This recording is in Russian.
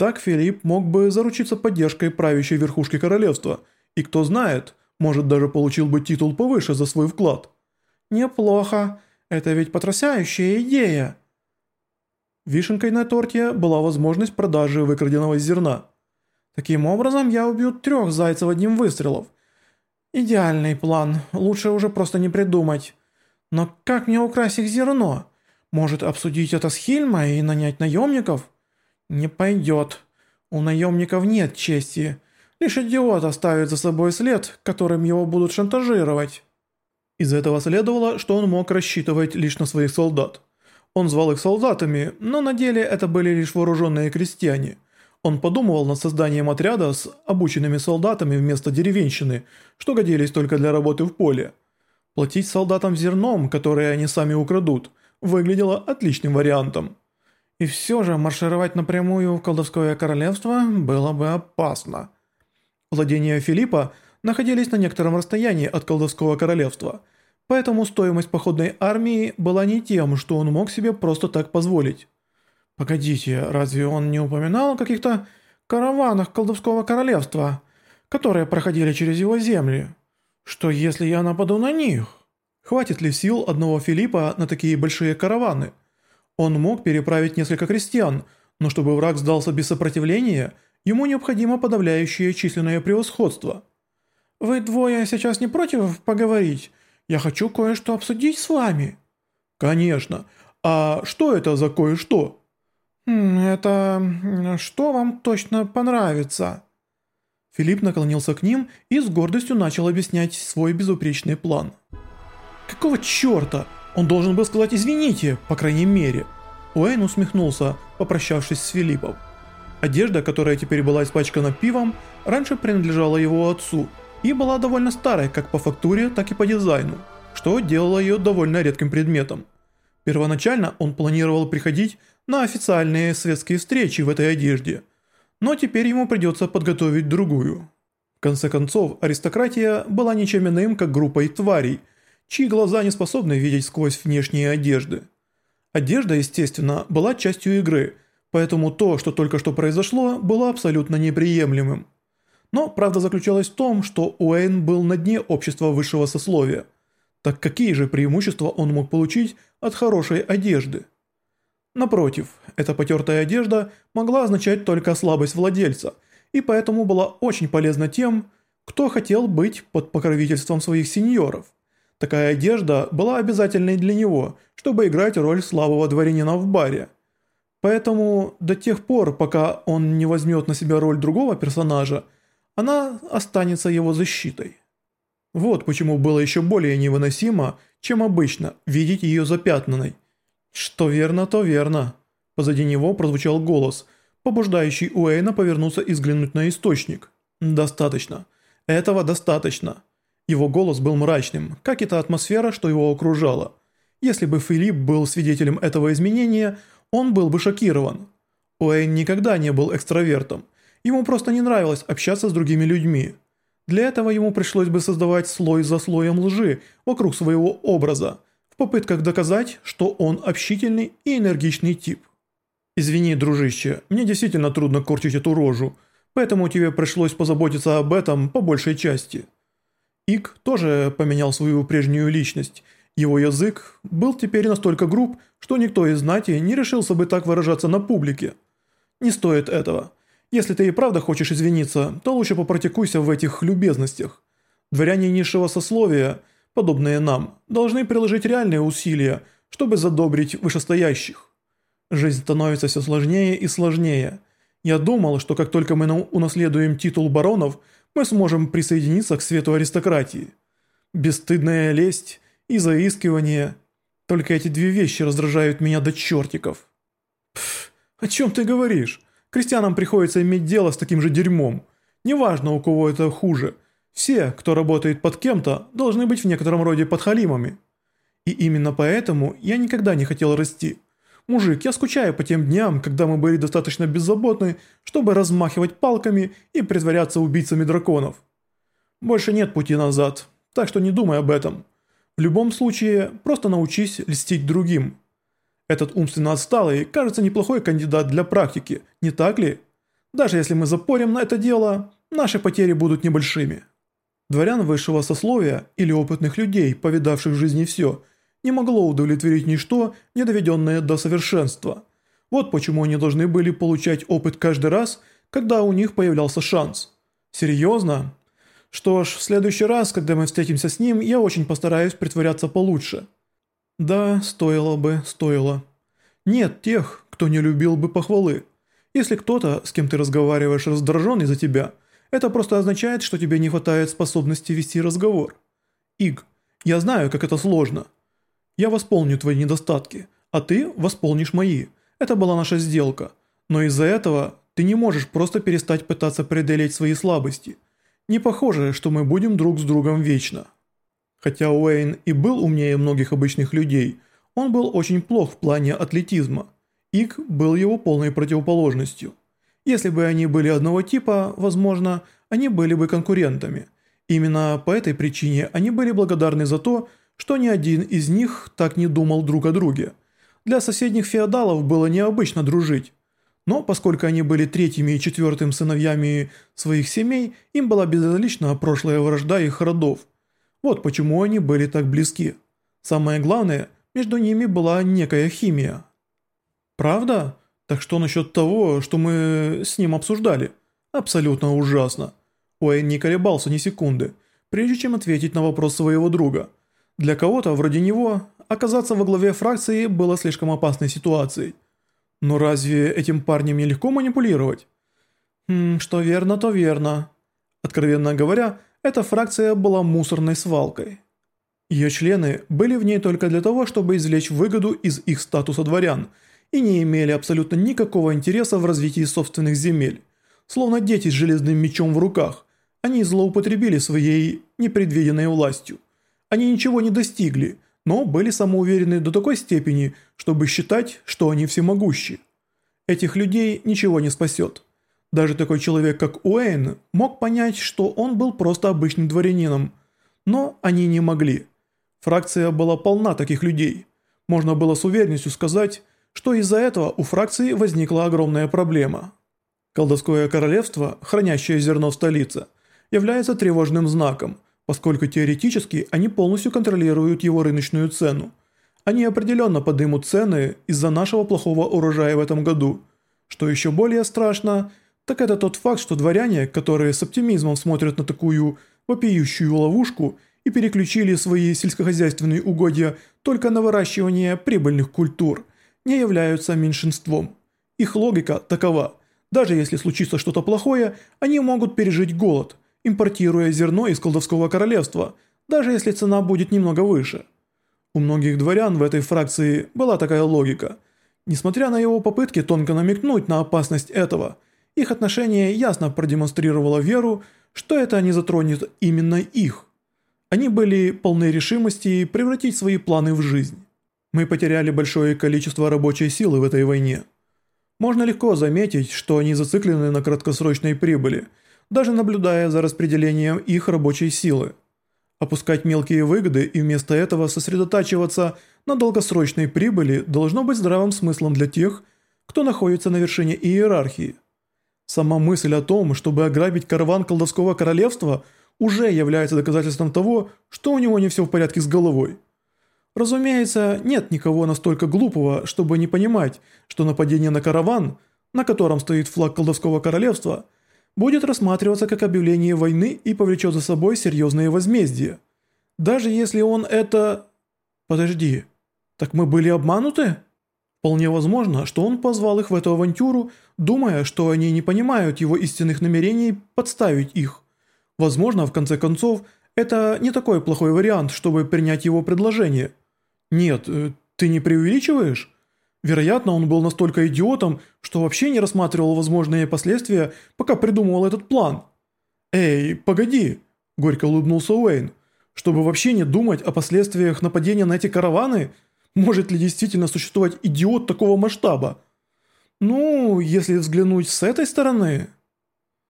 Так Филипп мог бы заручиться поддержкой правящей верхушки королевства, и кто знает, может даже получил бы титул повыше за свой вклад. Неплохо, это ведь потрясающая идея. Вишенкой на торте была возможность продажи выкраденного зерна. Таким образом, я убью трех зайцев одним выстрелом. Идеальный план, лучше уже просто не придумать. Но как мне украсть их зерно? Может обсудить это с Хильмой и нанять наемников? Не пойдет. У наемников нет чести. Лишь идиот оставит за собой след, которым его будут шантажировать. Из этого следовало, что он мог рассчитывать лишь на своих солдат. Он звал их солдатами, но на деле это были лишь вооруженные крестьяне. Он подумывал над созданием отряда с обученными солдатами вместо деревенщины, что годились только для работы в поле. Платить солдатам зерном, которое они сами украдут, выглядело отличным вариантом. И все же маршировать напрямую в колдовское королевство было бы опасно. Владения Филиппа находились на некотором расстоянии от колдовского королевства, поэтому стоимость походной армии была не тем, что он мог себе просто так позволить. Погодите, разве он не упоминал о каких-то караванах колдовского королевства, которые проходили через его земли? Что если я нападу на них? Хватит ли сил одного Филиппа на такие большие караваны? Он мог переправить несколько крестьян, но чтобы враг сдался без сопротивления, ему необходимо подавляющее численное превосходство. «Вы двое сейчас не против поговорить? Я хочу кое-что обсудить с вами». «Конечно. А что это за кое-что?» «Это... что вам точно понравится?» Филипп наклонился к ним и с гордостью начал объяснять свой безупречный план. «Какого черта? Он должен был сказать «извините», по крайней мере». Уэйн усмехнулся, попрощавшись с Филиппом. Одежда, которая теперь была испачкана пивом, раньше принадлежала его отцу и была довольно старой как по фактуре, так и по дизайну, что делало ее довольно редким предметом. Первоначально он планировал приходить на официальные светские встречи в этой одежде, но теперь ему придется подготовить другую. В конце концов, аристократия была ничем иным, как группой тварей, чьи глаза не способны видеть сквозь внешние одежды. Одежда, естественно, была частью игры, поэтому то, что только что произошло, было абсолютно неприемлемым. Но правда заключалась в том, что Уэйн был на дне общества высшего сословия. Так какие же преимущества он мог получить от хорошей одежды? Напротив, эта потертая одежда могла означать только слабость владельца, и поэтому была очень полезна тем, кто хотел быть под покровительством своих сеньоров. Такая одежда была обязательной для него, чтобы играть роль слабого дворянина в баре. Поэтому до тех пор, пока он не возьмет на себя роль другого персонажа, она останется его защитой. Вот почему было еще более невыносимо, чем обычно, видеть ее запятнанной. Что верно, то верно. Позади него прозвучал голос, побуждающий Уэйна повернуться и взглянуть на источник. Достаточно. Этого достаточно. Его голос был мрачным, как и та атмосфера, что его окружала. Если бы Филипп был свидетелем этого изменения, он был бы шокирован. Уэйн никогда не был экстравертом. Ему просто не нравилось общаться с другими людьми. Для этого ему пришлось бы создавать слой за слоем лжи вокруг своего образа, в попытках доказать, что он общительный и энергичный тип. «Извини, дружище, мне действительно трудно корчить эту рожу, поэтому тебе пришлось позаботиться об этом по большей части». Ик тоже поменял свою прежнюю личность. Его язык был теперь настолько груб, что никто из знати не решился бы так выражаться на публике. Не стоит этого. Если ты и правда хочешь извиниться, то лучше попрактикуйся в этих любезностях. Дворяне низшего сословия, подобные нам, должны приложить реальные усилия, чтобы задобрить вышестоящих. Жизнь становится все сложнее и сложнее. Я думал, что как только мы унаследуем титул баронов, мы сможем присоединиться к свету аристократии. Бесстыдная лесть и заискивание. Только эти две вещи раздражают меня до чертиков. Пф, о чем ты говоришь? Крестьянам приходится иметь дело с таким же дерьмом. Неважно, у кого это хуже. Все, кто работает под кем-то, должны быть в некотором роде подхалимами. И именно поэтому я никогда не хотел расти. Мужик, я скучаю по тем дням, когда мы были достаточно беззаботны, чтобы размахивать палками и притворяться убийцами драконов. Больше нет пути назад, так что не думай об этом. В любом случае, просто научись льстить другим. Этот умственно отсталый кажется неплохой кандидат для практики, не так ли? Даже если мы запорим на это дело, наши потери будут небольшими. Дворян высшего сословия или опытных людей, повидавших в жизни все, не могло удовлетворить ничто, не доведенное до совершенства. Вот почему они должны были получать опыт каждый раз, когда у них появлялся шанс. Серьезно? Что ж, в следующий раз, когда мы встретимся с ним, я очень постараюсь притворяться получше. Да, стоило бы, стоило. Нет тех, кто не любил бы похвалы. Если кто-то, с кем ты разговариваешь, раздражен из-за тебя, это просто означает, что тебе не хватает способности вести разговор. Иг, я знаю, как это сложно. Я восполню твои недостатки, а ты восполнишь мои. Это была наша сделка. Но из-за этого ты не можешь просто перестать пытаться преодолеть свои слабости. Не похоже, что мы будем друг с другом вечно. Хотя Уэйн и был умнее многих обычных людей, он был очень плох в плане атлетизма. Ик был его полной противоположностью. Если бы они были одного типа, возможно, они были бы конкурентами. Именно по этой причине они были благодарны за то, что ни один из них так не думал друг о друге. Для соседних феодалов было необычно дружить. Но поскольку они были третьими и четвертым сыновьями своих семей, им была безразлична прошлая вражда их родов. Вот почему они были так близки. Самое главное, между ними была некая химия. Правда? Так что насчет того, что мы с ним обсуждали? Абсолютно ужасно. Уэйн не колебался ни секунды, прежде чем ответить на вопрос своего друга. Для кого-то, вроде него, оказаться во главе фракции было слишком опасной ситуацией. Но разве этим парнем нелегко манипулировать? Хм, что верно, то верно. Откровенно говоря, эта фракция была мусорной свалкой. Ее члены были в ней только для того, чтобы извлечь выгоду из их статуса дворян и не имели абсолютно никакого интереса в развитии собственных земель. Словно дети с железным мечом в руках, они злоупотребили своей непредвиденной властью. Они ничего не достигли – но были самоуверены до такой степени, чтобы считать, что они всемогущи. Этих людей ничего не спасет. Даже такой человек, как Уэйн, мог понять, что он был просто обычным дворянином, но они не могли. Фракция была полна таких людей. Можно было с уверенностью сказать, что из-за этого у фракции возникла огромная проблема. Колдовское королевство, хранящее зерно в столице, является тревожным знаком – поскольку теоретически они полностью контролируют его рыночную цену. Они определенно поднимут цены из-за нашего плохого урожая в этом году. Что еще более страшно, так это тот факт, что дворяне, которые с оптимизмом смотрят на такую вопиющую ловушку и переключили свои сельскохозяйственные угодья только на выращивание прибыльных культур, не являются меньшинством. Их логика такова. Даже если случится что-то плохое, они могут пережить голод – импортируя зерно из колдовского королевства, даже если цена будет немного выше. У многих дворян в этой фракции была такая логика. Несмотря на его попытки тонко намекнуть на опасность этого, их отношение ясно продемонстрировало веру, что это не затронет именно их. Они были полны решимости превратить свои планы в жизнь. Мы потеряли большое количество рабочей силы в этой войне. Можно легко заметить, что они зациклены на краткосрочной прибыли – даже наблюдая за распределением их рабочей силы. Опускать мелкие выгоды и вместо этого сосредотачиваться на долгосрочной прибыли должно быть здравым смыслом для тех, кто находится на вершине иерархии. Сама мысль о том, чтобы ограбить караван колдовского королевства, уже является доказательством того, что у него не все в порядке с головой. Разумеется, нет никого настолько глупого, чтобы не понимать, что нападение на караван, на котором стоит флаг колдовского королевства – будет рассматриваться как объявление войны и повлечет за собой серьезные возмездия. Даже если он это... Подожди, так мы были обмануты? Вполне возможно, что он позвал их в эту авантюру, думая, что они не понимают его истинных намерений подставить их. Возможно, в конце концов, это не такой плохой вариант, чтобы принять его предложение. Нет, э, ты не преувеличиваешь? Вероятно, он был настолько идиотом, что вообще не рассматривал возможные последствия, пока придумывал этот план. «Эй, погоди!» – горько улыбнулся Уэйн. «Чтобы вообще не думать о последствиях нападения на эти караваны, может ли действительно существовать идиот такого масштаба?» «Ну, если взглянуть с этой стороны...»